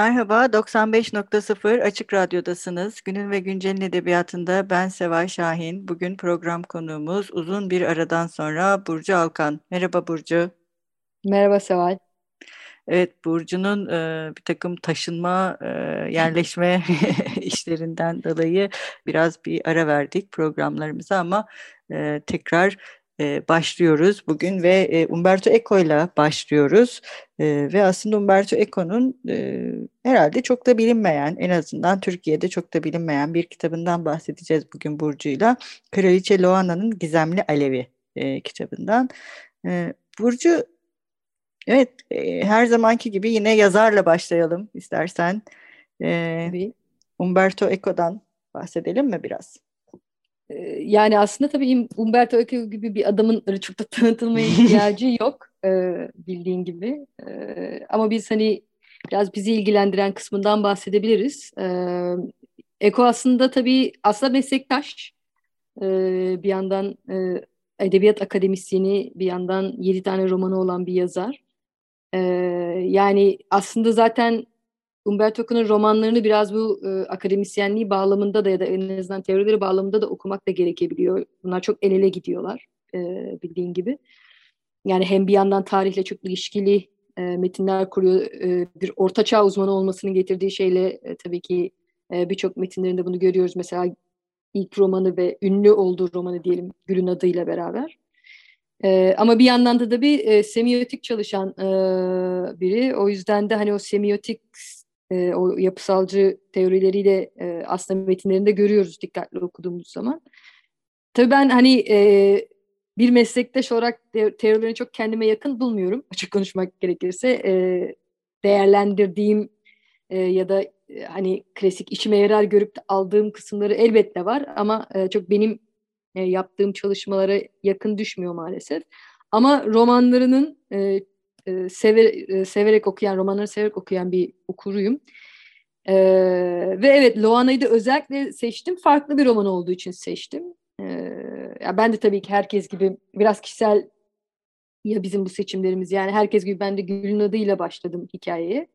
Merhaba, 95.0 Açık Radyo'dasınız. Günün ve Güncel'in edebiyatında ben Seval Şahin. Bugün program konuğumuz uzun bir aradan sonra Burcu Alkan. Merhaba Burcu. Merhaba Seval. Evet, Burcu'nun e, bir takım taşınma, e, yerleşme işlerinden dolayı biraz bir ara verdik programlarımıza ama e, tekrar e, başlıyoruz bugün ve e, Umberto Eco ile başlıyoruz. E, ve aslında Umberto Eco'nun e, herhalde çok da bilinmeyen, en azından Türkiye'de çok da bilinmeyen bir kitabından bahsedeceğiz bugün Burcu'yla. Kraliçe Loana'nın Gizemli Alevi e, kitabından. E, Burcu Evet, e, her zamanki gibi yine yazarla başlayalım istersen. E, Umberto Eco'dan bahsedelim mi biraz? Yani aslında tabii Umberto Eco gibi bir adamın çok da tanıtılmaya ihtiyacı yok e, bildiğin gibi. E, ama biz hani biraz bizi ilgilendiren kısmından bahsedebiliriz. E, Eco aslında tabii aslında meslektaş. E, bir yandan e, edebiyat akademisyeni, bir yandan yedi tane romanı olan bir yazar. Ee, yani aslında zaten Umberto Eco'nun romanlarını biraz bu e, akademisyenliği bağlamında da ya da en azından teorileri bağlamında da okumak da gerekebiliyor. Bunlar çok el ele gidiyorlar e, bildiğin gibi. Yani hem bir yandan tarihle çok ilişkili e, metinler kuruyor. E, bir ortaçağ uzmanı olmasının getirdiği şeyle e, tabii ki e, birçok metinlerinde bunu görüyoruz. Mesela ilk romanı ve ünlü olduğu romanı diyelim Gül'ün adıyla beraber. E, ama bir yandan da da bir e, semiotik çalışan e, biri. O yüzden de hani o semiotik e, o yapısalcı teorileriyle e, aslında metinlerinde görüyoruz dikkatli okuduğumuz zaman. Tabii ben hani e, bir meslektaş olarak te- teorilerini çok kendime yakın bulmuyorum açık konuşmak gerekirse. E, değerlendirdiğim e, ya da e, hani klasik işime yarar görüp aldığım kısımları elbette var ama e, çok benim e, yaptığım çalışmalara yakın düşmüyor maalesef. Ama romanlarının e, e, sever, e, severek okuyan, romanları severek okuyan bir okuruyum. E, ve evet Loana'yı da özellikle seçtim. Farklı bir roman olduğu için seçtim. E, ya ben de tabii ki herkes gibi biraz kişisel ya bizim bu seçimlerimiz yani herkes gibi ben de Gül'ün adıyla başladım hikayeye.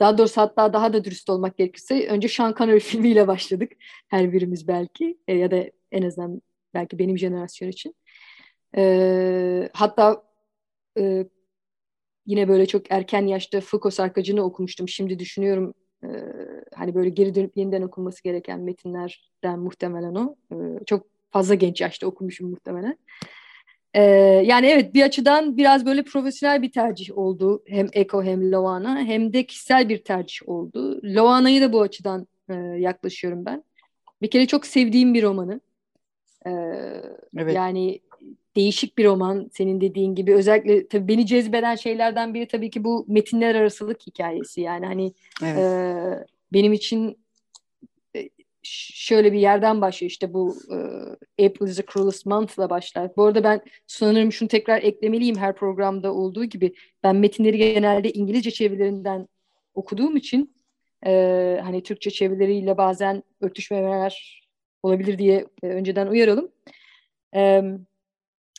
Daha doğrusu hatta daha da dürüst olmak gerekirse önce Sean Connery filmiyle başladık her birimiz belki e, ya da en azından belki benim jenerasyon için. E, hatta e, yine böyle çok erken yaşta Foucault Sarkacı'nı okumuştum. Şimdi düşünüyorum e, hani böyle geri dönüp yeniden okunması gereken metinlerden muhtemelen o. E, çok fazla genç yaşta okumuşum muhtemelen. E, yani evet bir açıdan biraz böyle profesyonel bir tercih oldu. Hem Eko hem Loana hem de kişisel bir tercih oldu. Loana'yı da bu açıdan e, yaklaşıyorum ben. Bir kere çok sevdiğim bir romanı. E, evet. Yani değişik bir roman senin dediğin gibi. Özellikle tabii beni cezbeden şeylerden biri tabii ki bu metinler arasılık hikayesi. Yani hani evet. e, benim için e, şöyle bir yerden başlıyor işte bu e, April is the Cruelest Month'la başlar. Bu arada ben sanırım şunu tekrar eklemeliyim her programda olduğu gibi. Ben metinleri genelde İngilizce çevirilerinden okuduğum için e, hani Türkçe çevirileriyle bazen örtüşmeler olabilir diye e, önceden uyaralım. Evet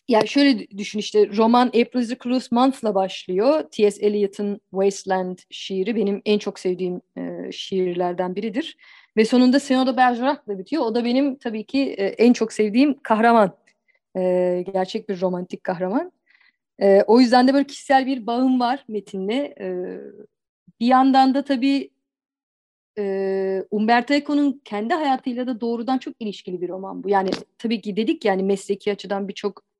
yani şöyle düşün işte roman April the Cruelest Month'la başlıyor. T.S. Eliot'ın Wasteland şiiri benim en çok sevdiğim e, şiirlerden biridir. Ve sonunda Seno de Bergerac'la bitiyor. O da benim tabii ki e, en çok sevdiğim kahraman. E, gerçek bir romantik kahraman. E, o yüzden de böyle kişisel bir bağım var metinle. E, bir yandan da tabii e, Umberto Eco'nun kendi hayatıyla da doğrudan çok ilişkili bir roman bu. Yani tabii ki dedik yani mesleki açıdan birçok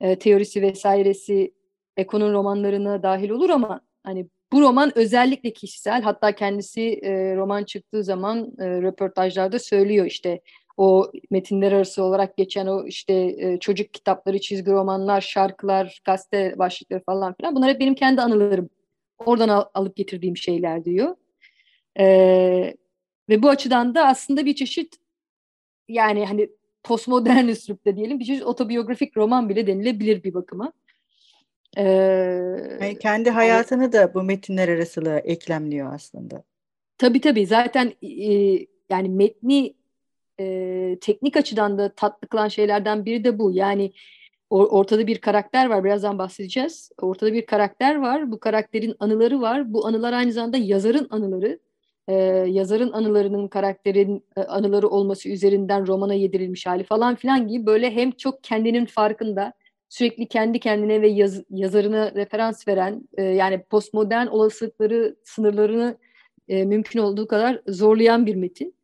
e, teorisi vesairesi Eko'nun romanlarına dahil olur ama hani bu roman özellikle kişisel hatta kendisi e, roman çıktığı zaman e, röportajlarda söylüyor işte o metinler arası olarak geçen o işte e, çocuk kitapları, çizgi romanlar, şarkılar, gazete başlıkları falan filan bunlar hep benim kendi anılarım. Oradan al, alıp getirdiğim şeyler diyor. E, ve bu açıdan da aslında bir çeşit yani hani postmodern üslupta diyelim bir çeşit otobiyografik roman bile denilebilir bir bakıma. Ee, yani kendi hayatını da bu metinler arasılığa eklemliyor aslında. Tabii tabii zaten e, yani metni e, teknik açıdan da tatlı kılan şeylerden biri de bu. Yani or, ortada bir karakter var birazdan bahsedeceğiz. Ortada bir karakter var bu karakterin anıları var. Bu anılar aynı zamanda yazarın anıları. Ee, yazarın anılarının karakterin e, anıları olması üzerinden romana yedirilmiş hali falan filan gibi böyle hem çok kendinin farkında sürekli kendi kendine ve yaz, yazarına referans veren e, yani postmodern olasılıkları sınırlarını e, mümkün olduğu kadar zorlayan bir metin.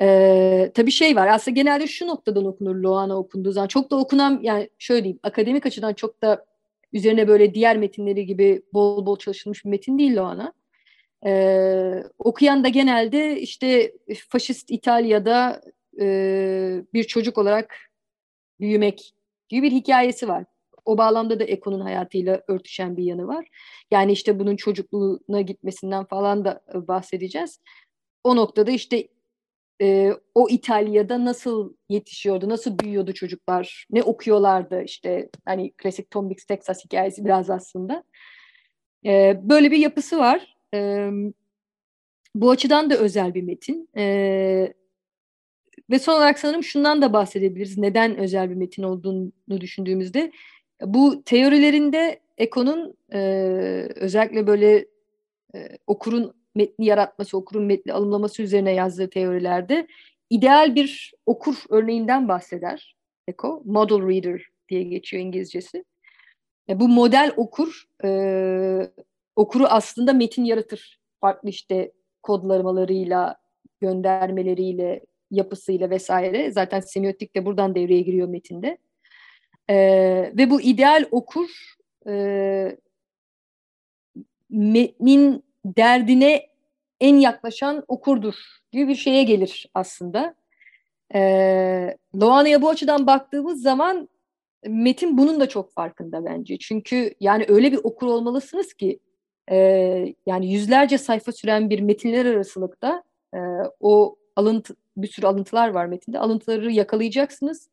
E, tabii şey var aslında genelde şu noktadan okunur Loana okunduğu zaman çok da okunan yani şöyle diyeyim akademik açıdan çok da üzerine böyle diğer metinleri gibi bol bol çalışılmış bir metin değil Loana. Ee, okuyan da genelde işte faşist İtalya'da e, bir çocuk olarak büyümek gibi bir hikayesi var. O bağlamda da Eko'nun hayatıyla örtüşen bir yanı var. Yani işte bunun çocukluğuna gitmesinden falan da e, bahsedeceğiz. O noktada işte e, o İtalya'da nasıl yetişiyordu, nasıl büyüyordu çocuklar, ne okuyorlardı işte hani klasik Tom Mix Texas hikayesi biraz aslında. E, böyle bir yapısı var. E, bu açıdan da özel bir metin. E, ve son olarak sanırım şundan da bahsedebiliriz. Neden özel bir metin olduğunu düşündüğümüzde. Bu teorilerinde Eko'nun e, özellikle böyle e, okurun metni yaratması, okurun metni alımlaması üzerine yazdığı teorilerde ideal bir okur örneğinden bahseder Eko. Model reader diye geçiyor İngilizcesi. E, bu model okur e, okuru aslında metin yaratır. Farklı işte kodlamalarıyla, göndermeleriyle, yapısıyla vesaire. Zaten semiotik de buradan devreye giriyor metinde. E, ve bu ideal okur e, metnin derdine en yaklaşan okurdur gibi bir şeye gelir aslında. E, Loana'ya bu açıdan baktığımız zaman Metin bunun da çok farkında bence. Çünkü yani öyle bir okur olmalısınız ki e, yani yüzlerce sayfa süren bir metinler arasılıkta e, o alıntı bir sürü alıntılar var metinde. Alıntıları yakalayacaksınız.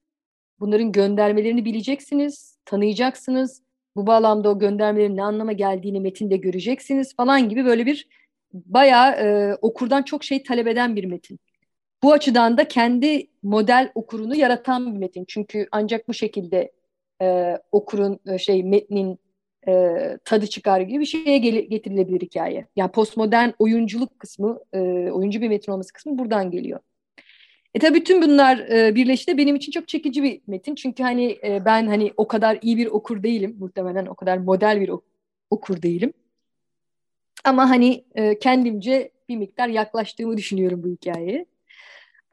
Bunların göndermelerini bileceksiniz, tanıyacaksınız. Bu bağlamda o göndermelerin ne anlama geldiğini metinde göreceksiniz falan gibi böyle bir bayağı e, okurdan çok şey talep eden bir metin. Bu açıdan da kendi model okurunu yaratan bir metin. Çünkü ancak bu şekilde e, okurun e, şey metnin e, tadı çıkar gibi bir şeye getirilebilir hikaye. Yani postmodern oyunculuk kısmı, e, oyuncu bir metin olması kısmı buradan geliyor. E tabii bütün bunlar e, birleşti benim için çok çekici bir metin. Çünkü hani e, ben hani o kadar iyi bir okur değilim. Muhtemelen o kadar model bir okur değilim. Ama hani e, kendimce bir miktar yaklaştığımı düşünüyorum bu hikayeye.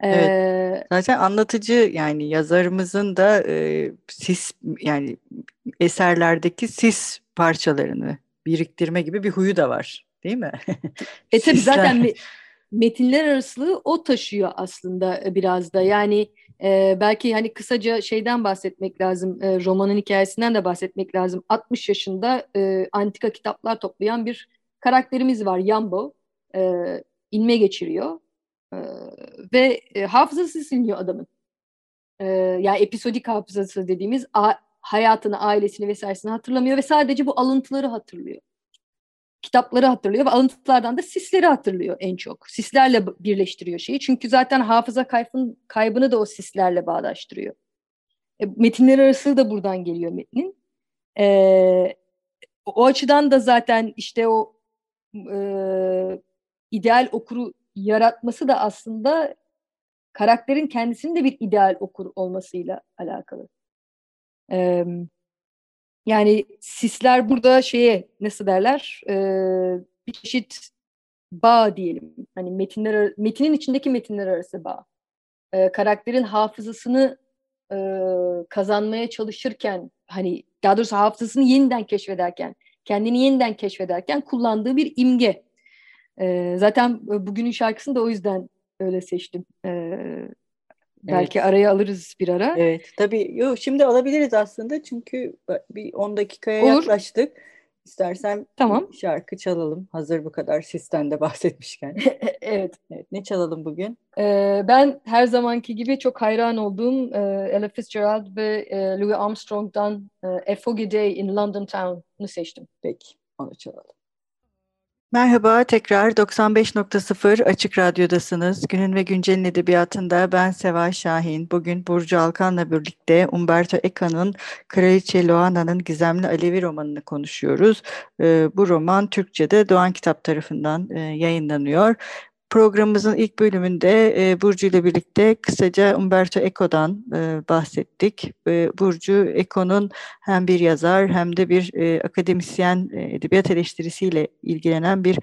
Evet. Ee, Zaten anlatıcı yani yazarımızın da e, sis yani eserlerdeki sis parçalarını biriktirme gibi bir huyu da var değil mi? e tabii zaten metinler arasılığı o taşıyor aslında e, biraz da. Yani e, belki hani kısaca şeyden bahsetmek lazım, e, romanın hikayesinden de bahsetmek lazım. 60 yaşında e, antika kitaplar toplayan bir karakterimiz var, Yambo. E, inme geçiriyor ve e, hafızası siliniyor adamın. E, yani episodik hafızası dediğimiz a, hayatını, ailesini vesairesini hatırlamıyor ve sadece bu alıntıları hatırlıyor kitapları hatırlıyor ve alıntılardan da sisleri hatırlıyor en çok. Sislerle birleştiriyor şeyi. Çünkü zaten hafıza kaybın, kaybını da o sislerle bağdaştırıyor. E, metinler arası da buradan geliyor metnin. E, o açıdan da zaten işte o e, ideal okuru yaratması da aslında karakterin kendisinin de bir ideal okur olmasıyla alakalı. Evet yani sisler burada şeye nasıl derler e, bir çeşit bağ diyelim. Hani metinler metinin içindeki metinler arası bağ. E, karakterin hafızasını e, kazanmaya çalışırken hani daha doğrusu hafızasını yeniden keşfederken kendini yeniden keşfederken kullandığı bir imge. E, zaten bugünün şarkısını da o yüzden öyle seçtim. E, Belki evet. araya alırız bir ara. Evet tabii. Yo, şimdi alabiliriz aslında çünkü bir 10 dakikaya Olur. yaklaştık. İstersen tamam. şarkı çalalım. Hazır bu kadar sistemde bahsetmişken. evet. evet. Ne çalalım bugün? Ee, ben her zamanki gibi çok hayran olduğum e, Ella Fitzgerald ve e, Louis Armstrong'dan e, A Foggy Day in London Town'u seçtim. Peki onu çalalım. Merhaba, tekrar 95.0 Açık Radyo'dasınız. Günün ve Güncel'in edebiyatında ben Seva Şahin. Bugün Burcu Alkan'la birlikte Umberto Eco'nun Kraliçe Loana'nın Gizemli Alevi romanını konuşuyoruz. Ee, bu roman Türkçe'de Doğan Kitap tarafından e, yayınlanıyor. Programımızın ilk bölümünde e, Burcu ile birlikte kısaca Umberto Eco'dan e, bahsettik. E, Burcu Eco'nun hem bir yazar hem de bir e, akademisyen, e, edebiyat eleştirisiyle ilgilenen bir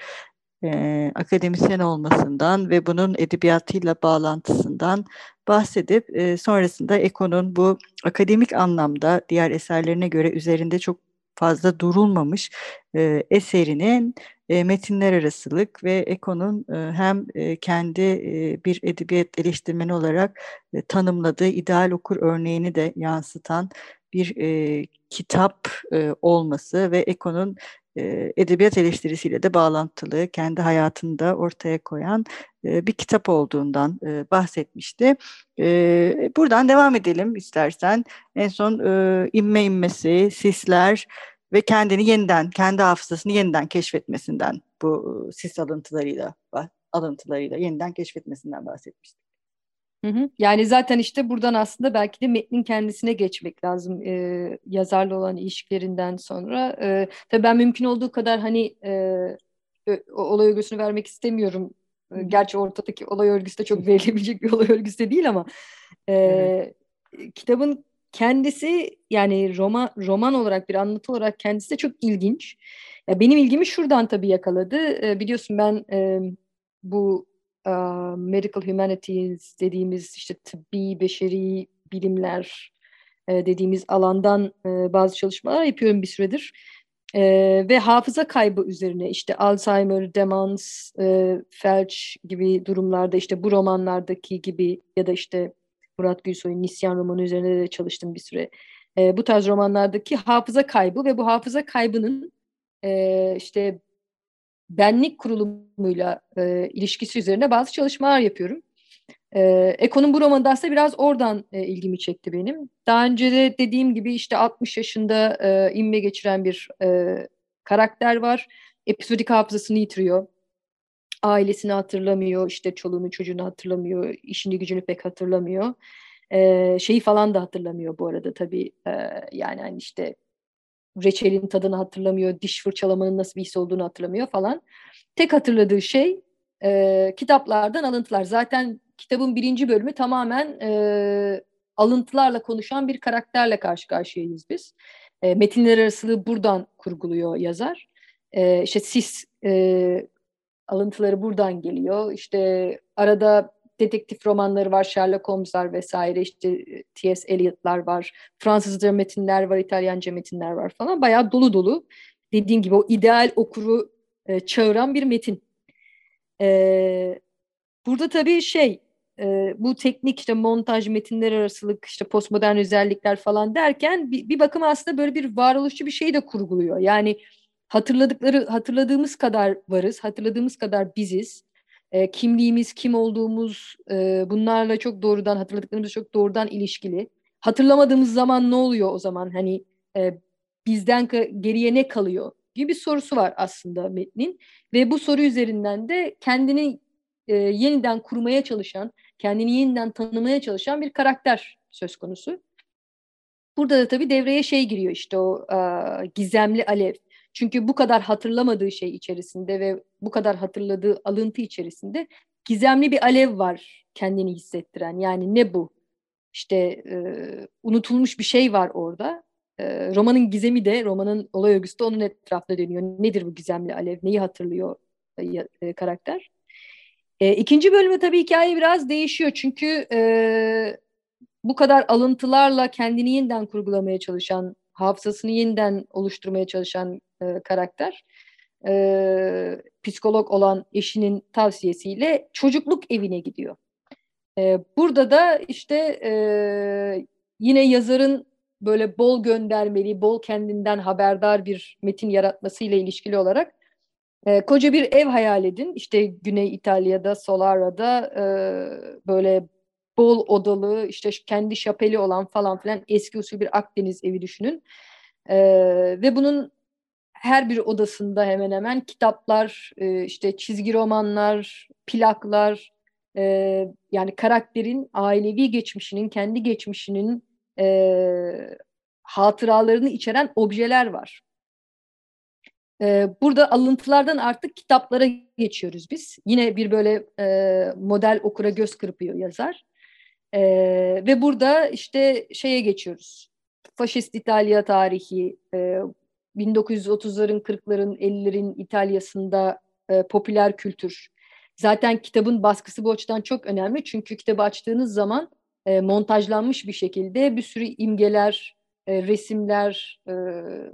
e, akademisyen olmasından ve bunun edebiyatıyla bağlantısından bahsedip e, sonrasında Eco'nun bu akademik anlamda diğer eserlerine göre üzerinde çok fazla durulmamış e, eserinin e, metinler arasılık ve Eko'nun e, hem e, kendi e, bir edebiyat eleştirmeni olarak e, tanımladığı ideal okur örneğini de yansıtan bir e, kitap e, olması ve Eko'nun e, edebiyat eleştirisiyle de bağlantılı, kendi hayatında ortaya koyan e, bir kitap olduğundan e, bahsetmişti. E, buradan devam edelim istersen. En son e, inme inmesi, sisler, ve kendini yeniden, kendi hafızasını yeniden keşfetmesinden bu sis alıntılarıyla, alıntılarıyla yeniden keşfetmesinden bahsetmiştik. Hı hı. Yani zaten işte buradan aslında belki de metnin kendisine geçmek lazım e, yazarla olan ilişkilerinden sonra. E, tabii ben mümkün olduğu kadar hani e, olay örgüsünü vermek istemiyorum. Gerçi ortadaki olay örgüsü de çok verilebilecek bir olay örgüsü de değil ama e, evet. kitabın kendisi yani roman roman olarak bir anlatı olarak kendisi de çok ilginç. Ya benim ilgimi şuradan tabii yakaladı. E, biliyorsun ben e, bu e, medical humanities dediğimiz işte tıbbi beşeri bilimler e, dediğimiz alandan e, bazı çalışmalar yapıyorum bir süredir. E, ve hafıza kaybı üzerine işte Alzheimer, demans, e, felç gibi durumlarda işte bu romanlardaki gibi ya da işte Murat Gülsoy'un Nisyan romanı üzerine de çalıştım bir süre. E, bu tarz romanlardaki hafıza kaybı ve bu hafıza kaybının e, işte benlik kurulumuyla e, ilişkisi üzerine bazı çalışmalar yapıyorum. E, Eko'nun bu romanı aslında biraz oradan e, ilgimi çekti benim. Daha önce de dediğim gibi işte 60 yaşında e, inme geçiren bir e, karakter var. Episodik hafızasını yitiriyor ailesini hatırlamıyor, işte çoluğunu çocuğunu hatırlamıyor, işini gücünü pek hatırlamıyor. Ee, şeyi falan da hatırlamıyor bu arada tabii. Ee, yani hani işte reçelin tadını hatırlamıyor, diş fırçalamanın nasıl bir his olduğunu hatırlamıyor falan. Tek hatırladığı şey e, kitaplardan alıntılar. Zaten kitabın birinci bölümü tamamen e, alıntılarla konuşan bir karakterle karşı karşıyayız biz. E, metinler arasılığı buradan kurguluyor yazar. E, işte siz e, alıntıları buradan geliyor. İşte arada detektif romanları var, Sherlock Holmes'lar vesaire, işte e, T.S. Eliot'lar var, Fransızca metinler var, İtalyanca metinler var falan. Bayağı dolu dolu. Dediğim gibi o ideal okuru e, çağıran bir metin. E, burada tabii şey, e, bu teknik işte montaj, metinler arasılık, işte postmodern özellikler falan derken bir, bir bakıma aslında böyle bir varoluşçu bir şey de kurguluyor. Yani hatırladıkları hatırladığımız kadar varız, hatırladığımız kadar biziz. E, kimliğimiz, kim olduğumuz e, bunlarla çok doğrudan hatırladıklarımız çok doğrudan ilişkili. Hatırlamadığımız zaman ne oluyor o zaman? Hani e, bizden geriye ne kalıyor? gibi bir sorusu var aslında metnin ve bu soru üzerinden de kendini e, yeniden kurmaya çalışan, kendini yeniden tanımaya çalışan bir karakter söz konusu. Burada da tabii devreye şey giriyor işte o e, gizemli alev. Çünkü bu kadar hatırlamadığı şey içerisinde ve bu kadar hatırladığı alıntı içerisinde gizemli bir alev var kendini hissettiren. Yani ne bu? İşte e, unutulmuş bir şey var orada. E, romanın gizemi de, romanın olay örgüsü de onun etrafında dönüyor. Nedir bu gizemli alev? Neyi hatırlıyor e, karakter? E, ikinci bölümde tabii hikaye biraz değişiyor. Çünkü e, bu kadar alıntılarla kendini yeniden kurgulamaya çalışan, hafızasını yeniden oluşturmaya çalışan e, karakter e, psikolog olan eşinin tavsiyesiyle çocukluk evine gidiyor. E, burada da işte e, yine yazarın böyle bol göndermeli, bol kendinden haberdar bir metin yaratmasıyla ilişkili olarak e, koca bir ev hayal edin. İşte Güney İtalya'da, Solara'da e, böyle bol odalı, işte kendi şapeli olan falan filan eski usul bir Akdeniz evi düşünün. E, ve bunun her bir odasında hemen hemen kitaplar, e, işte çizgi romanlar, plaklar, e, yani karakterin ailevi geçmişinin, kendi geçmişinin e, hatıralarını içeren objeler var. E, burada alıntılardan artık kitaplara geçiyoruz biz. Yine bir böyle e, model okura göz kırpıyor yazar. E, ve burada işte şeye geçiyoruz. Faşist İtalya tarihi, e, 1930'ların, 40'ların, 50'lerin İtalya'sında e, popüler kültür. Zaten kitabın baskısı bu açıdan çok önemli. Çünkü kitabı açtığınız zaman e, montajlanmış bir şekilde bir sürü imgeler, e, resimler, e,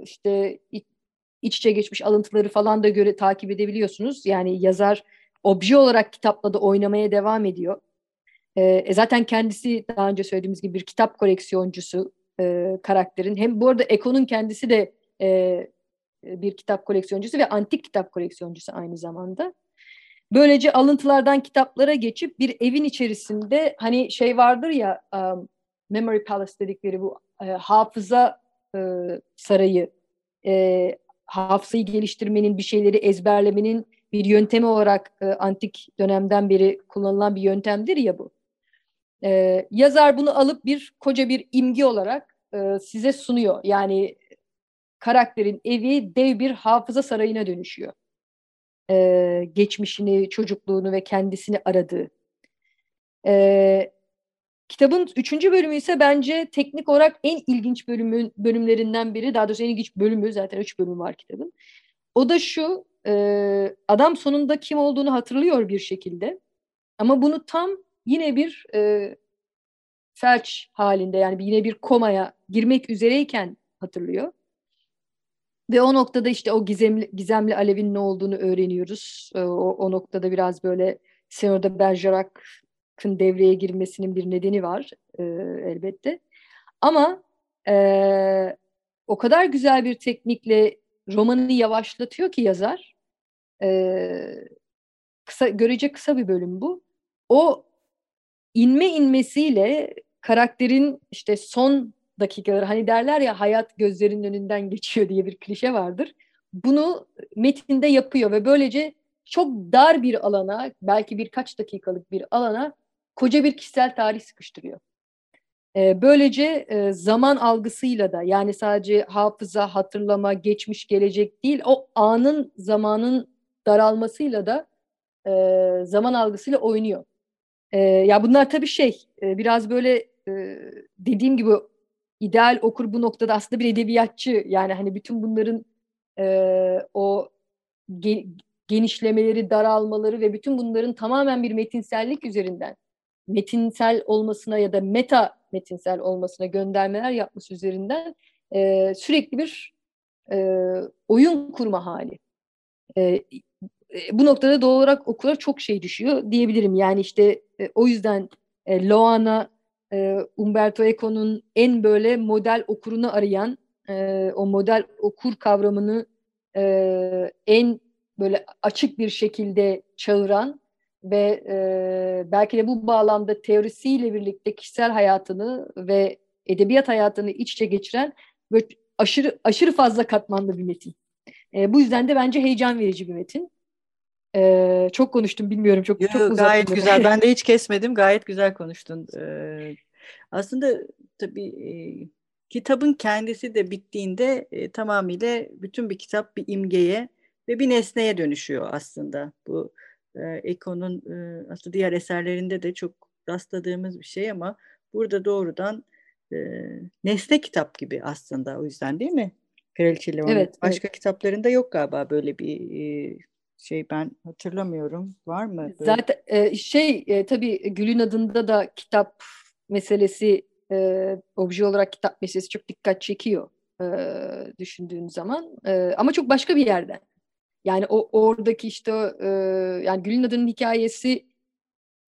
işte iç içe geçmiş alıntıları falan da göre takip edebiliyorsunuz. Yani yazar obje olarak kitapla da oynamaya devam ediyor. E, zaten kendisi daha önce söylediğimiz gibi bir kitap koleksiyoncusu e, karakterin. Hem bu arada Eko'nun kendisi de e, bir kitap koleksiyoncusu ve antik kitap koleksiyoncusu aynı zamanda. Böylece alıntılardan kitaplara geçip bir evin içerisinde hani şey vardır ya um, Memory Palace dedikleri bu e, hafıza e, sarayı e, hafızayı geliştirmenin bir şeyleri ezberlemenin bir yöntemi olarak e, antik dönemden beri kullanılan bir yöntemdir ya bu. E, yazar bunu alıp bir koca bir imge olarak e, size sunuyor. Yani karakterin evi dev bir hafıza sarayına dönüşüyor. Ee, geçmişini, çocukluğunu ve kendisini aradığı. Ee, kitabın üçüncü bölümü ise bence teknik olarak en ilginç bölümün bölümlerinden biri. Daha doğrusu en ilginç bölümü zaten üç bölüm var kitabın. O da şu, e, adam sonunda kim olduğunu hatırlıyor bir şekilde. Ama bunu tam yine bir e, felç halinde yani yine bir komaya girmek üzereyken hatırlıyor. Ve o noktada işte o gizemli, gizemli alevin ne olduğunu öğreniyoruz. Ee, o, o noktada biraz böyle Senor de Bergerac'ın devreye girmesinin bir nedeni var e, elbette. Ama e, o kadar güzel bir teknikle romanını yavaşlatıyor ki yazar. E, kısa görece kısa bir bölüm bu. O inme inmesiyle karakterin işte son dakikaları hani derler ya hayat gözlerinin önünden geçiyor diye bir klişe vardır. Bunu metinde yapıyor ve böylece çok dar bir alana belki birkaç dakikalık bir alana koca bir kişisel tarih sıkıştırıyor. Ee, böylece e, zaman algısıyla da yani sadece hafıza, hatırlama, geçmiş, gelecek değil o anın zamanın daralmasıyla da e, zaman algısıyla oynuyor. E, ya bunlar tabii şey biraz böyle dediğim gibi ideal okur bu noktada aslında bir edebiyatçı. Yani hani bütün bunların e, o ge, genişlemeleri, daralmaları ve bütün bunların tamamen bir metinsellik üzerinden metinsel olmasına ya da meta metinsel olmasına göndermeler yapması üzerinden e, sürekli bir e, oyun kurma hali. E, bu noktada doğal olarak okura çok şey düşüyor diyebilirim. Yani işte e, o yüzden e, Loana e, Umberto Eco'nun en böyle model okurunu arayan, e, o model okur kavramını e, en böyle açık bir şekilde çağıran ve e, belki de bu bağlamda teorisiyle birlikte kişisel hayatını ve edebiyat hayatını iç içe geçiren böyle aşırı aşırı fazla katmanlı bir metin. E, bu yüzden de bence heyecan verici bir metin. Ee, çok konuştum bilmiyorum çok Yo, çok uzattım. Gayet güzel. Ben de hiç kesmedim. Gayet güzel konuştun. Ee, aslında tabii e, kitabın kendisi de bittiğinde e, tamamıyla bütün bir kitap bir imgeye ve bir nesneye dönüşüyor aslında. Bu e, Eko'nun e, aslında diğer eserlerinde de çok rastladığımız bir şey ama burada doğrudan e, nesne kitap gibi aslında o yüzden değil mi? Kraliçe Leon'un. Evet, Başka evet. kitaplarında yok galiba böyle bir e, şey ben hatırlamıyorum. Var mı? Böyle? Zaten e, şey e, tabii Gül'ün adında da kitap meselesi e, obje olarak kitap meselesi çok dikkat çekiyor e, düşündüğün zaman. E, ama çok başka bir yerden. Yani o oradaki işte e, yani Gül'ün adının hikayesi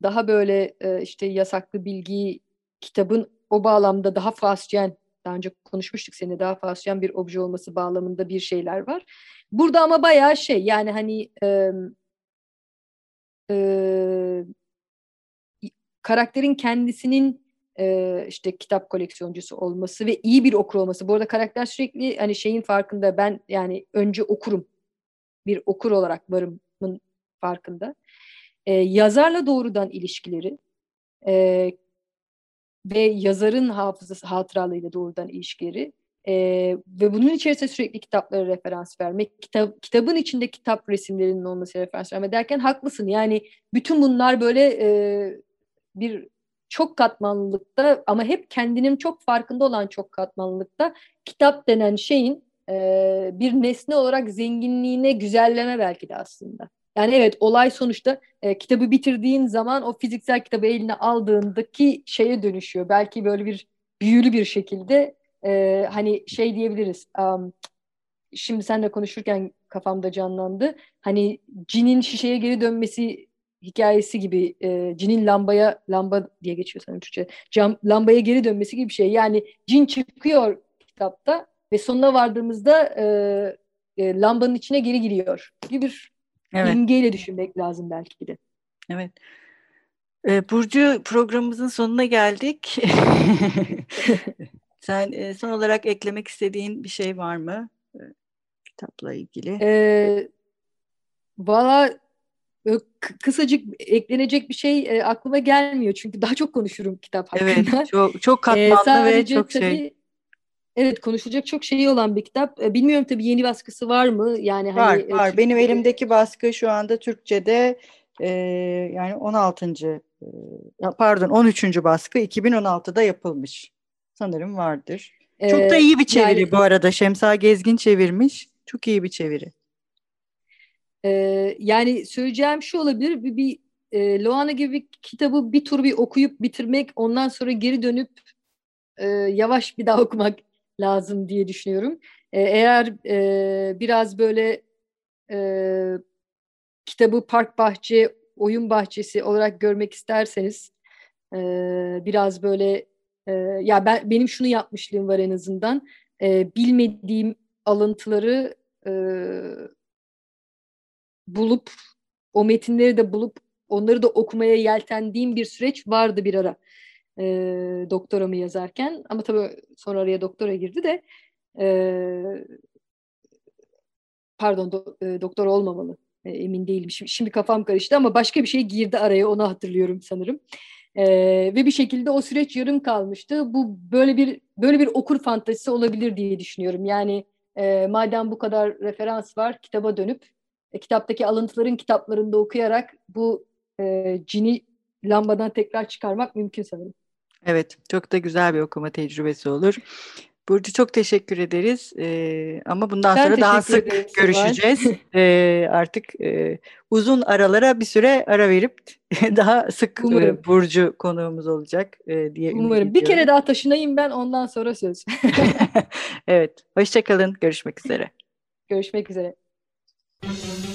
daha böyle e, işte yasaklı bilgi kitabın o bağlamda daha fasciyen daha önce konuşmuştuk seninle daha fasciyen bir obje olması bağlamında bir şeyler var. Burada ama bayağı şey yani hani e, e, karakterin kendisinin e, işte kitap koleksiyoncusu olması ve iyi bir okur olması. Bu arada karakter sürekli hani şeyin farkında ben yani önce okurum bir okur olarak varımın farkında. E, yazarla doğrudan ilişkileri e, ve yazarın hafızası hatıralarıyla doğrudan ilişkileri e, ve bunun içerisinde sürekli kitaplara referans vermek, kitap, kitabın içinde kitap resimlerinin olması referans vermek derken haklısın. Yani bütün bunlar böyle e, bir çok katmanlılıkta ama hep kendinin çok farkında olan çok katmanlılıkta kitap denen şeyin e, bir nesne olarak zenginliğine güzelleme belki de aslında. Yani evet olay sonuçta e, kitabı bitirdiğin zaman o fiziksel kitabı eline aldığındaki şeye dönüşüyor. Belki böyle bir büyülü bir şekilde e, hani şey diyebiliriz. Um, şimdi seninle konuşurken kafamda canlandı. Hani cinin şişeye geri dönmesi hikayesi gibi e, cinin lambaya lamba diye geçiyor sanırım Türkçe. Cam, lambaya geri dönmesi gibi bir şey. Yani cin çıkıyor kitapta ve sonuna vardığımızda e, e, lambanın içine geri giriyor gibi bir evet. imgeyle düşünmek lazım belki de. Evet. Burcu programımızın sonuna geldik. Sen son olarak eklemek istediğin bir şey var mı kitapla ilgili? Ee, Valla kısacık eklenecek bir şey e, aklıma gelmiyor çünkü daha çok konuşurum kitap hakkında. Evet, çok çok katmanlı e, ve çok şey. tabii, şey. Evet, konuşulacak çok şeyi olan bir kitap. E, bilmiyorum tabii yeni baskısı var mı? Yani var, hani, var. Benim elimdeki baskı şu anda Türkçe'de e, yani 16. E, pardon 13. baskı 2016'da yapılmış. Sanırım vardır. Çok da iyi bir çeviri yani, bu arada. Şemsa Gezgin çevirmiş. Çok iyi bir çeviri. Ee, yani söyleyeceğim şu olabilir bir, bir e, Loana gibi bir kitabı bir tur bir okuyup bitirmek ondan sonra geri dönüp e, yavaş bir daha okumak lazım diye düşünüyorum. E, eğer e, biraz böyle e, kitabı park bahçe, oyun bahçesi olarak görmek isterseniz e, biraz böyle e, ya ben benim şunu yapmışlığım var en azından e, bilmediğim alıntıları e, bulup o metinleri de bulup onları da okumaya yeltendiğim bir süreç vardı bir ara e, doktoramı yazarken. Ama tabii sonra araya doktora girdi de e, pardon do, e, doktor olmamalı e, emin değilim. Şimdi, şimdi kafam karıştı ama başka bir şey girdi araya onu hatırlıyorum sanırım. E, ve bir şekilde o süreç yarım kalmıştı. Bu böyle bir böyle bir okur fantazisi olabilir diye düşünüyorum. Yani e, madem bu kadar referans var kitaba dönüp e, kitaptaki alıntıların kitaplarında okuyarak bu e, cini lambadan tekrar çıkarmak mümkün sanırım. Evet, çok da güzel bir okuma tecrübesi olur. Burcu çok teşekkür ederiz. Ee, ama bundan ben sonra daha sık ederim, görüşeceğiz. ee, artık e, uzun aralara bir süre ara verip daha sık e, Burcu konuğumuz olacak e, diye Umarım. Bir kere daha taşınayım ben ondan sonra söz. evet. Hoşçakalın. Görüşmek üzere. Görüşmek üzere.